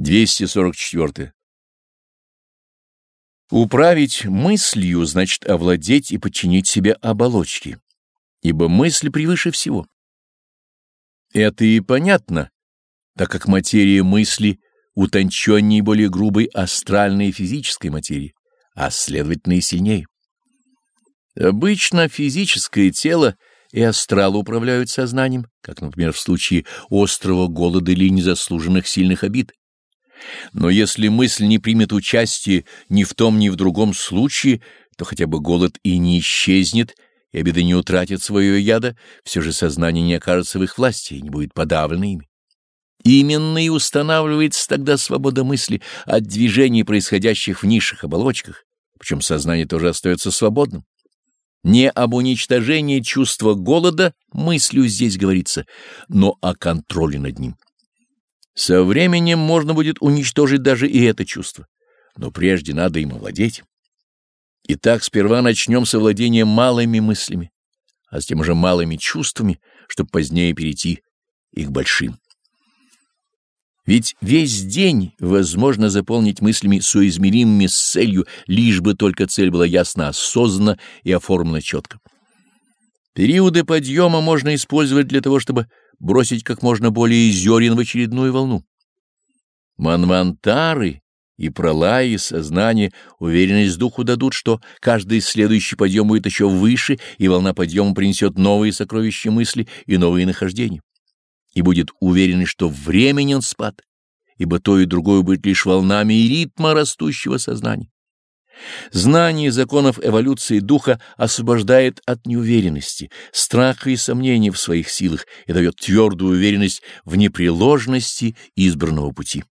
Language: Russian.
244. Управить мыслью значит овладеть и подчинить себе оболочки, ибо мысль превыше всего. Это и понятно, так как материя мысли утонченнее и более грубой астральной и физической материи, а следовательно и сильнее. Обычно физическое тело и астрал управляют сознанием, как, например, в случае острого голода или незаслуженных сильных обид. Но если мысль не примет участие ни в том, ни в другом случае, то хотя бы голод и не исчезнет, и обиды не утратят свое ядо, все же сознание не окажется в их власти и не будет подавлено ими. Именно и устанавливается тогда свобода мысли от движений, происходящих в низших оболочках, причем сознание тоже остается свободным. Не об уничтожении чувства голода мыслью здесь говорится, но о контроле над ним. Со временем можно будет уничтожить даже и это чувство, но прежде надо им овладеть. Итак, сперва начнем с овладения малыми мыслями, а затем уже малыми чувствами, чтобы позднее перейти и к большим. Ведь весь день возможно заполнить мыслями соизмеримыми с целью, лишь бы только цель была ясно осознана и оформлена четко. Периоды подъема можно использовать для того, чтобы бросить как можно более зерен в очередную волну. Манвантары и пролаи сознание, уверенность духу дадут, что каждый следующий подъем будет еще выше, и волна подъема принесет новые сокровища мысли и новые нахождения. И будет уверенность, что временен спад, ибо то и другое будет лишь волнами и ритма растущего сознания. Знание законов эволюции духа освобождает от неуверенности, страха и сомнений в своих силах и дает твердую уверенность в непреложности избранного пути.